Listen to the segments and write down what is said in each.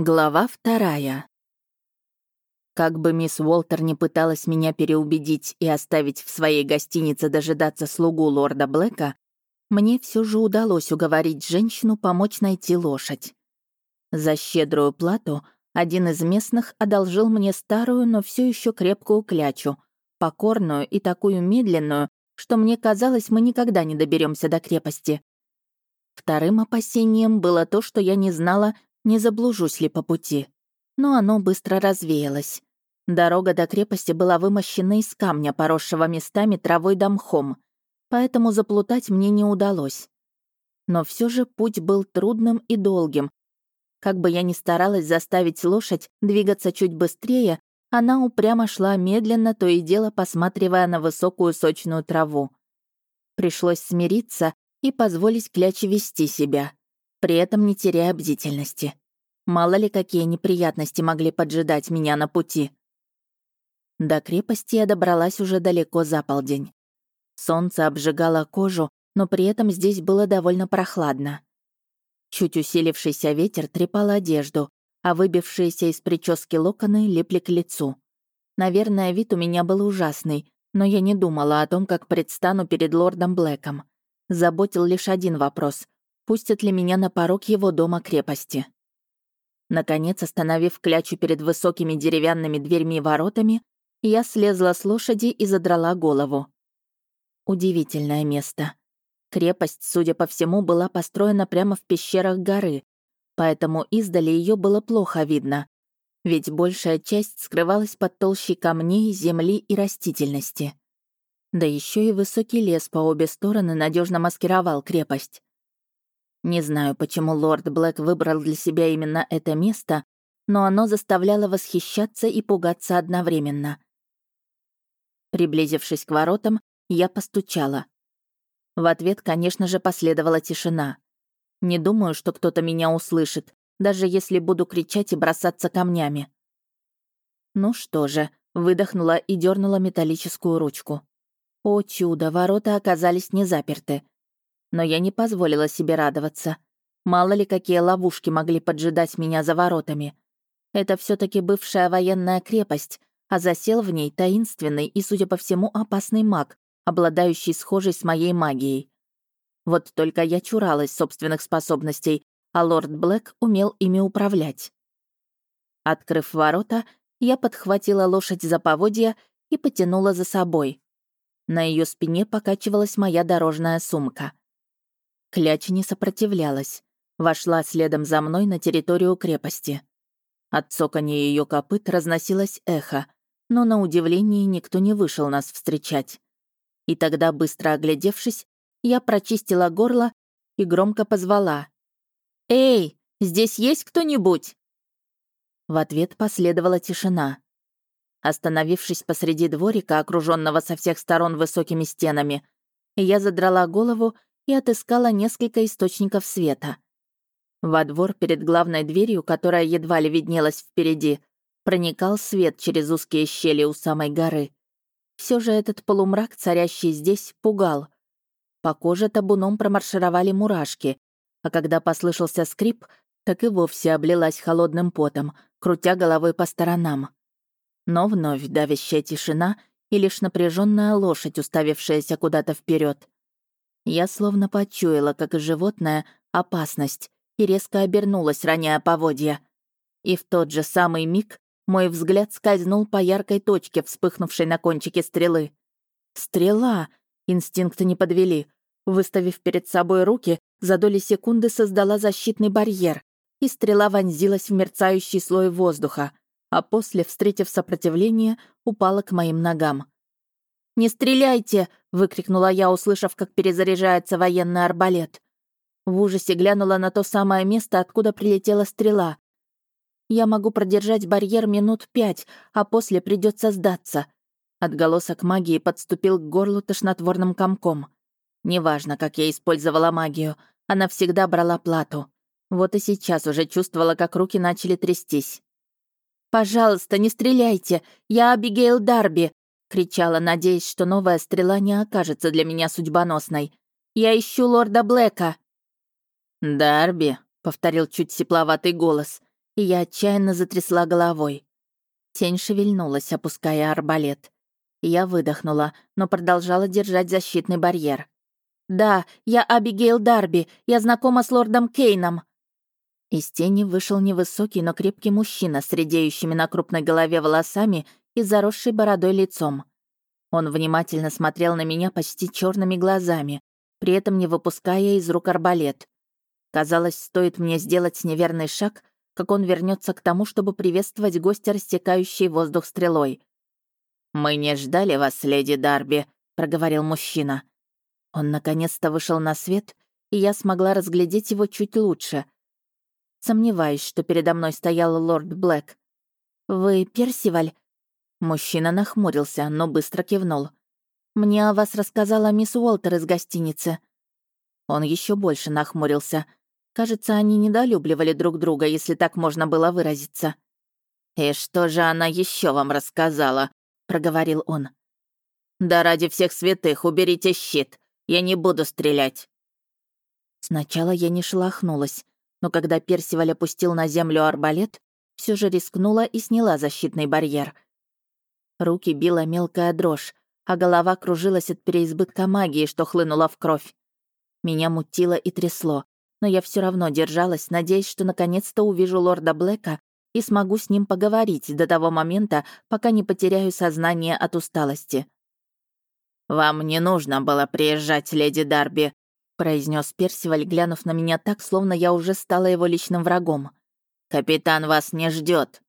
Глава вторая. Как бы мисс Уолтер не пыталась меня переубедить и оставить в своей гостинице дожидаться слугу лорда Блэка, мне все же удалось уговорить женщину помочь найти лошадь. За щедрую плату один из местных одолжил мне старую, но все еще крепкую клячу, покорную и такую медленную, что мне казалось, мы никогда не доберемся до крепости. Вторым опасением было то, что я не знала, не заблужусь ли по пути. Но оно быстро развеялось. Дорога до крепости была вымощена из камня, поросшего местами травой да мхом, поэтому заплутать мне не удалось. Но все же путь был трудным и долгим. Как бы я ни старалась заставить лошадь двигаться чуть быстрее, она упрямо шла медленно, то и дело посматривая на высокую сочную траву. Пришлось смириться и позволить кляче вести себя при этом не теряя бдительности. Мало ли, какие неприятности могли поджидать меня на пути. До крепости я добралась уже далеко за полдень. Солнце обжигало кожу, но при этом здесь было довольно прохладно. Чуть усилившийся ветер трепал одежду, а выбившиеся из прически локоны липли к лицу. Наверное, вид у меня был ужасный, но я не думала о том, как предстану перед лордом Блэком. Заботил лишь один вопрос пустят ли меня на порог его дома-крепости. Наконец, остановив клячу перед высокими деревянными дверьми и воротами, я слезла с лошади и задрала голову. Удивительное место. Крепость, судя по всему, была построена прямо в пещерах горы, поэтому издали ее было плохо видно, ведь большая часть скрывалась под толщей камней, земли и растительности. Да еще и высокий лес по обе стороны надежно маскировал крепость. Не знаю, почему лорд Блэк выбрал для себя именно это место, но оно заставляло восхищаться и пугаться одновременно. Приблизившись к воротам, я постучала. В ответ, конечно же, последовала тишина. Не думаю, что кто-то меня услышит, даже если буду кричать и бросаться камнями. Ну что же, выдохнула и дернула металлическую ручку. О чудо, ворота оказались не заперты. Но я не позволила себе радоваться. Мало ли, какие ловушки могли поджидать меня за воротами. Это все таки бывшая военная крепость, а засел в ней таинственный и, судя по всему, опасный маг, обладающий схожей с моей магией. Вот только я чуралась собственных способностей, а лорд Блэк умел ими управлять. Открыв ворота, я подхватила лошадь за поводья и потянула за собой. На ее спине покачивалась моя дорожная сумка. Кляча не сопротивлялась. Вошла следом за мной на территорию крепости. От цоканья ее копыт разносилось эхо, но на удивление никто не вышел нас встречать. И тогда, быстро оглядевшись, я прочистила горло и громко позвала. «Эй, здесь есть кто-нибудь?» В ответ последовала тишина. Остановившись посреди дворика, окруженного со всех сторон высокими стенами, я задрала голову и отыскала несколько источников света. Во двор перед главной дверью, которая едва ли виднелась впереди, проникал свет через узкие щели у самой горы. Все же этот полумрак, царящий здесь, пугал. По коже табуном промаршировали мурашки, а когда послышался скрип, так и вовсе облилась холодным потом, крутя головой по сторонам. Но вновь давящая тишина и лишь напряженная лошадь, уставившаяся куда-то вперед. Я словно почуяла, как и животное, опасность, и резко обернулась, роняя поводья. И в тот же самый миг мой взгляд скользнул по яркой точке, вспыхнувшей на кончике стрелы. «Стрела!» Инстинкты не подвели. Выставив перед собой руки, за доли секунды создала защитный барьер, и стрела вонзилась в мерцающий слой воздуха, а после, встретив сопротивление, упала к моим ногам. «Не стреляйте!» — выкрикнула я, услышав, как перезаряжается военный арбалет. В ужасе глянула на то самое место, откуда прилетела стрела. Я могу продержать барьер минут пять, а после придется сдаться. Отголосок магии подступил к горлу тошнотворным комком. Неважно, как я использовала магию, она всегда брала плату. Вот и сейчас уже чувствовала, как руки начали трястись. «Пожалуйста, не стреляйте! Я Абигейл Дарби!» — кричала, надеясь, что новая стрела не окажется для меня судьбоносной. «Я ищу лорда Блэка!» «Дарби», — повторил чуть сепловатый голос, и я отчаянно затрясла головой. Тень шевельнулась, опуская арбалет. Я выдохнула, но продолжала держать защитный барьер. «Да, я Абигейл Дарби, я знакома с лордом Кейном». Из тени вышел невысокий, но крепкий мужчина с редеющими на крупной голове волосами и заросшей бородой лицом. Он внимательно смотрел на меня почти черными глазами, при этом не выпуская из рук арбалет. Казалось, стоит мне сделать неверный шаг, как он вернется к тому, чтобы приветствовать гостя, растекающий воздух стрелой. «Мы не ждали вас, леди Дарби», — проговорил мужчина. Он наконец-то вышел на свет, и я смогла разглядеть его чуть лучше. Сомневаюсь, что передо мной стоял лорд Блэк. «Вы Персиваль?» Мужчина нахмурился, но быстро кивнул. «Мне о вас рассказала мисс Уолтер из гостиницы». Он еще больше нахмурился. Кажется, они недолюбливали друг друга, если так можно было выразиться. «И что же она еще вам рассказала?» — проговорил он. «Да ради всех святых уберите щит. Я не буду стрелять». Сначала я не шелохнулась, но когда Персиваль опустил на землю арбалет, все же рискнула и сняла защитный барьер — Руки била мелкая дрожь, а голова кружилась от переизбытка магии, что хлынула в кровь. Меня мутило и трясло, но я все равно держалась, надеясь, что наконец-то увижу лорда Блэка и смогу с ним поговорить до того момента, пока не потеряю сознание от усталости. «Вам не нужно было приезжать, леди Дарби», произнес Персиваль, глянув на меня так, словно я уже стала его личным врагом. «Капитан вас не ждет.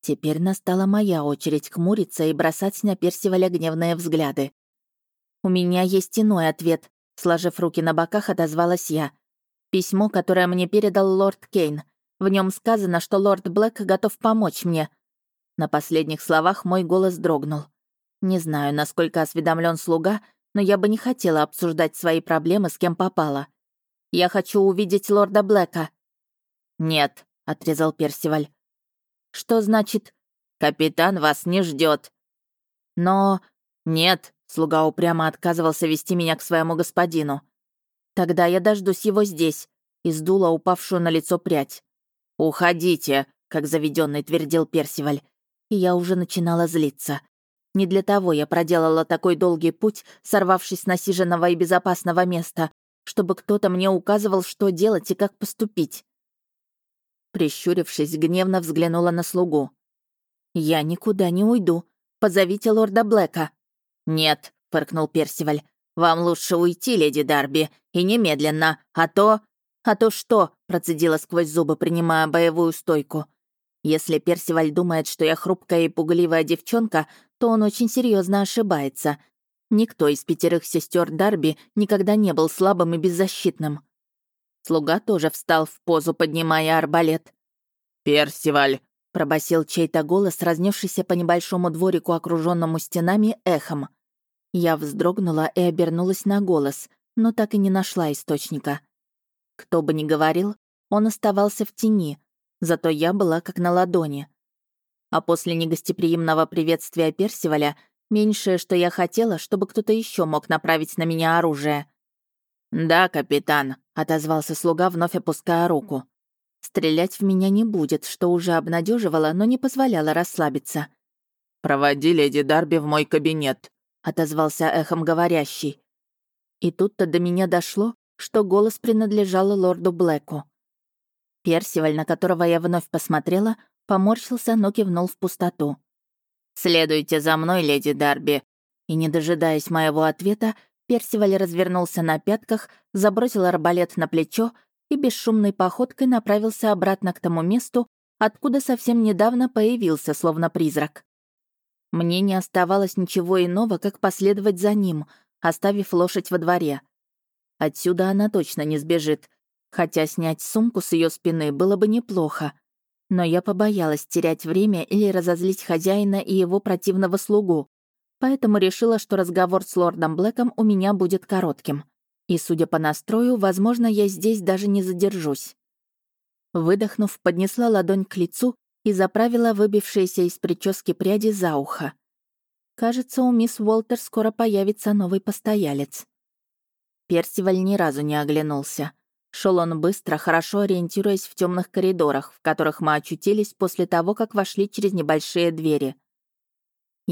Теперь настала моя очередь хмуриться и бросать на Персиваля гневные взгляды. «У меня есть иной ответ», — сложив руки на боках, отозвалась я. «Письмо, которое мне передал лорд Кейн. В нем сказано, что лорд Блэк готов помочь мне». На последних словах мой голос дрогнул. Не знаю, насколько осведомлен слуга, но я бы не хотела обсуждать свои проблемы с кем попало. Я хочу увидеть лорда Блэка. «Нет», — отрезал Персиваль. Что значит «Капитан вас не ждет. Но... Нет, слуга упрямо отказывался вести меня к своему господину. Тогда я дождусь его здесь, и сдула упавшую на лицо прядь. «Уходите», — как заведенный твердил Персиваль. И я уже начинала злиться. Не для того я проделала такой долгий путь, сорвавшись с насиженного и безопасного места, чтобы кто-то мне указывал, что делать и как поступить. Прищурившись, гневно взглянула на слугу. «Я никуда не уйду. Позовите лорда Блэка». «Нет», — фыркнул Персиваль. «Вам лучше уйти, леди Дарби, и немедленно, а то...» «А то что?» — процедила сквозь зубы, принимая боевую стойку. «Если Персиваль думает, что я хрупкая и пугливая девчонка, то он очень серьезно ошибается. Никто из пятерых сестер Дарби никогда не был слабым и беззащитным. Слуга тоже встал в позу, поднимая арбалет. «Персиваль!» — пробасил чей-то голос, разнесшийся по небольшому дворику, окруженному стенами, эхом. Я вздрогнула и обернулась на голос, но так и не нашла источника. Кто бы ни говорил, он оставался в тени, зато я была как на ладони. А после негостеприимного приветствия Персиваля, меньшее, что я хотела, чтобы кто-то еще мог направить на меня оружие. «Да, капитан», — отозвался слуга, вновь опуская руку. Стрелять в меня не будет, что уже обнадеживало, но не позволяло расслабиться. «Проводи леди Дарби в мой кабинет», — отозвался эхом говорящий. И тут-то до меня дошло, что голос принадлежал лорду Блэку. Персиваль, на которого я вновь посмотрела, поморщился, но кивнул в пустоту. «Следуйте за мной, леди Дарби», и, не дожидаясь моего ответа, Персиваль развернулся на пятках, забросил арбалет на плечо и бесшумной походкой направился обратно к тому месту, откуда совсем недавно появился, словно призрак. Мне не оставалось ничего иного, как последовать за ним, оставив лошадь во дворе. Отсюда она точно не сбежит, хотя снять сумку с ее спины было бы неплохо. Но я побоялась терять время или разозлить хозяина и его противного слугу поэтому решила, что разговор с лордом Блэком у меня будет коротким. И, судя по настрою, возможно, я здесь даже не задержусь. Выдохнув, поднесла ладонь к лицу и заправила выбившиеся из прически пряди за ухо. Кажется, у мисс Уолтер скоро появится новый постоялец. Персиваль ни разу не оглянулся. Шел он быстро, хорошо ориентируясь в темных коридорах, в которых мы очутились после того, как вошли через небольшие двери.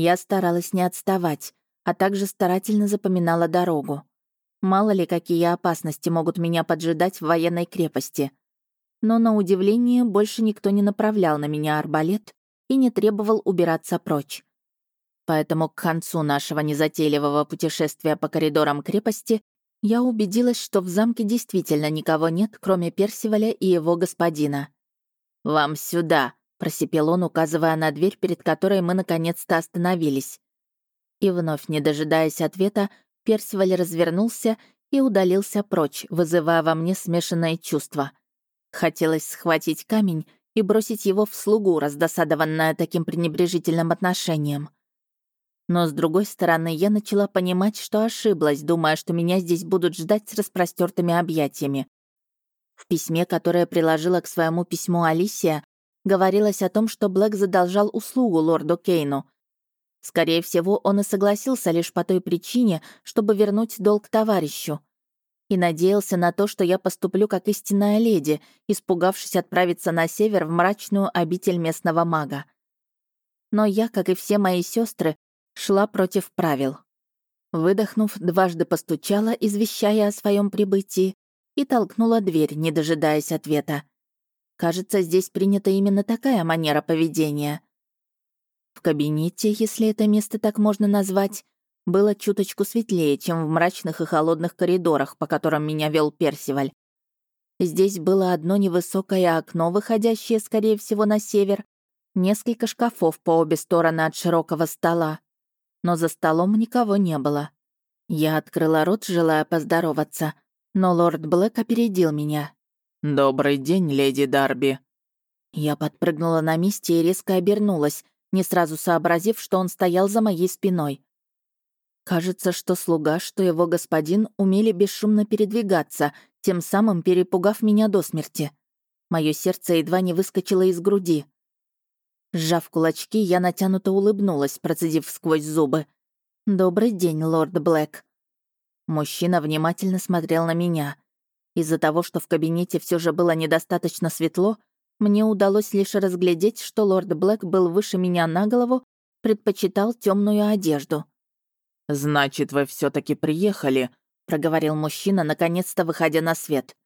Я старалась не отставать, а также старательно запоминала дорогу. Мало ли, какие опасности могут меня поджидать в военной крепости. Но, на удивление, больше никто не направлял на меня арбалет и не требовал убираться прочь. Поэтому к концу нашего незатейливого путешествия по коридорам крепости я убедилась, что в замке действительно никого нет, кроме Персиваля и его господина. «Вам сюда», — просипел он, указывая на дверь, перед которой мы наконец-то остановились. И вновь, не дожидаясь ответа, Персиваль развернулся и удалился прочь, вызывая во мне смешанное чувство. Хотелось схватить камень и бросить его в слугу, раздосадованная таким пренебрежительным отношением. Но, с другой стороны, я начала понимать, что ошиблась, думая, что меня здесь будут ждать с распростертыми объятиями. В письме, которое приложила к своему письму Алисия, говорилось о том, что Блэк задолжал услугу лорду Кейну. Скорее всего, он и согласился лишь по той причине, чтобы вернуть долг товарищу. И надеялся на то, что я поступлю как истинная леди, испугавшись отправиться на север в мрачную обитель местного мага. Но я, как и все мои сестры, шла против правил. Выдохнув, дважды постучала, извещая о своем прибытии, и толкнула дверь, не дожидаясь ответа. Кажется, здесь принята именно такая манера поведения. В кабинете, если это место так можно назвать, было чуточку светлее, чем в мрачных и холодных коридорах, по которым меня вел Персиваль. Здесь было одно невысокое окно, выходящее, скорее всего, на север, несколько шкафов по обе стороны от широкого стола но за столом никого не было. Я открыла рот, желая поздороваться, но лорд Блэк опередил меня. «Добрый день, леди Дарби». Я подпрыгнула на месте и резко обернулась, не сразу сообразив, что он стоял за моей спиной. Кажется, что слуга, что его господин умели бесшумно передвигаться, тем самым перепугав меня до смерти. Мое сердце едва не выскочило из груди. Сжав кулачки, я натянуто улыбнулась, процедив сквозь зубы. «Добрый день, лорд Блэк». Мужчина внимательно смотрел на меня. Из-за того, что в кабинете все же было недостаточно светло, мне удалось лишь разглядеть, что лорд Блэк был выше меня на голову, предпочитал темную одежду. «Значит, вы все таки приехали», — проговорил мужчина, наконец-то выходя на свет.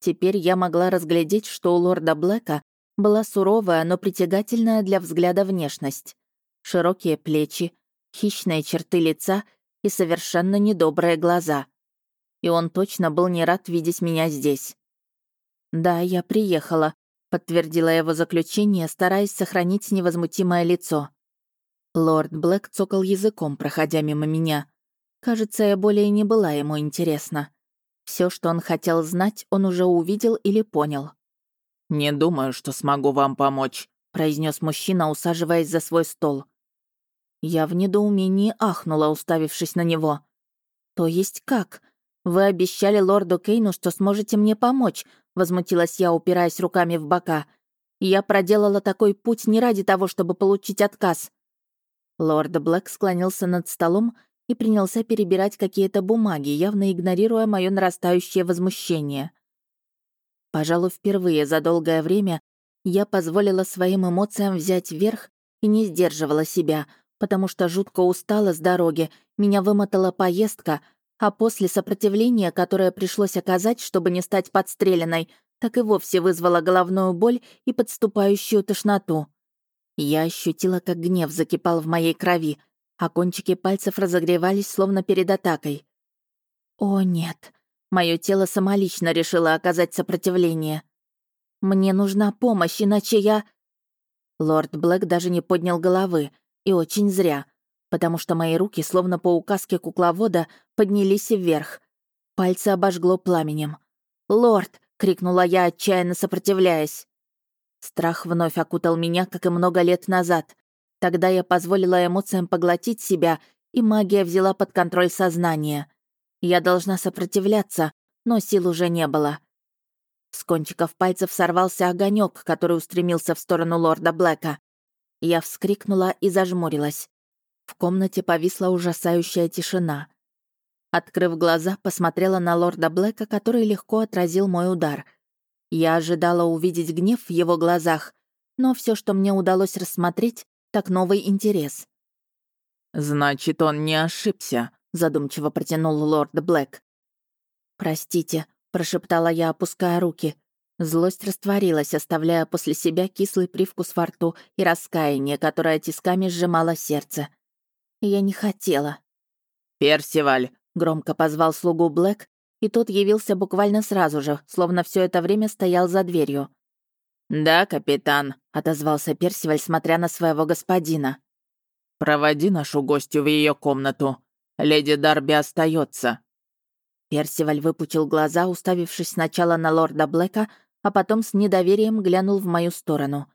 Теперь я могла разглядеть, что у лорда Блэка была суровая, но притягательная для взгляда внешность. Широкие плечи, хищные черты лица и совершенно недобрые глаза. И он точно был не рад видеть меня здесь. «Да, я приехала», — подтвердила его заключение, стараясь сохранить невозмутимое лицо. Лорд Блэк цокал языком, проходя мимо меня. Кажется, я более не была ему интересна. Все, что он хотел знать, он уже увидел или понял. «Не думаю, что смогу вам помочь», — произнес мужчина, усаживаясь за свой стол. Я в недоумении ахнула, уставившись на него. «То есть как? Вы обещали лорду Кейну, что сможете мне помочь», — возмутилась я, упираясь руками в бока. «Я проделала такой путь не ради того, чтобы получить отказ». Лорд Блэк склонился над столом и принялся перебирать какие-то бумаги, явно игнорируя мое нарастающее возмущение. Пожалуй, впервые за долгое время я позволила своим эмоциям взять верх и не сдерживала себя, потому что жутко устала с дороги, меня вымотала поездка, а после сопротивления, которое пришлось оказать, чтобы не стать подстреленной, так и вовсе вызвала головную боль и подступающую тошноту. Я ощутила, как гнев закипал в моей крови, а кончики пальцев разогревались, словно перед атакой. «О, нет!» Мое тело самолично решило оказать сопротивление. «Мне нужна помощь, иначе я...» Лорд Блэк даже не поднял головы, и очень зря, потому что мои руки, словно по указке кукловода, поднялись вверх. Пальцы обожгло пламенем. «Лорд!» — крикнула я, отчаянно сопротивляясь. Страх вновь окутал меня, как и много лет назад. Тогда я позволила эмоциям поглотить себя, и магия взяла под контроль сознание. Я должна сопротивляться, но сил уже не было. С кончиков пальцев сорвался огонек, который устремился в сторону лорда Блэка. Я вскрикнула и зажмурилась. В комнате повисла ужасающая тишина. Открыв глаза, посмотрела на лорда Блэка, который легко отразил мой удар. Я ожидала увидеть гнев в его глазах, но все, что мне удалось рассмотреть, так новый интерес. «Значит, он не ошибся», — задумчиво протянул лорд Блэк. «Простите», — прошептала я, опуская руки. Злость растворилась, оставляя после себя кислый привкус во рту и раскаяние, которое тисками сжимало сердце. Я не хотела. «Персиваль!» — громко позвал слугу Блэк, и тот явился буквально сразу же, словно все это время стоял за дверью. «Да, капитан», — отозвался Персиваль, смотря на своего господина. «Проводи нашу гостью в ее комнату. Леди Дарби остается. Персиваль выпучил глаза, уставившись сначала на лорда Блэка, а потом с недоверием глянул в мою сторону.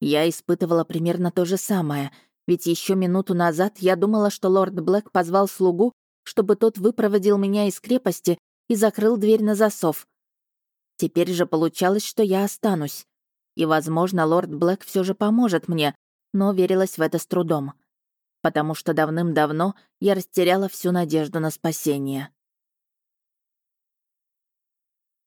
Я испытывала примерно то же самое, ведь еще минуту назад я думала, что лорд Блэк позвал слугу, чтобы тот выпроводил меня из крепости и закрыл дверь на засов. Теперь же получалось, что я останусь. И, возможно, лорд Блэк все же поможет мне, но верилась в это с трудом. Потому что давным-давно я растеряла всю надежду на спасение.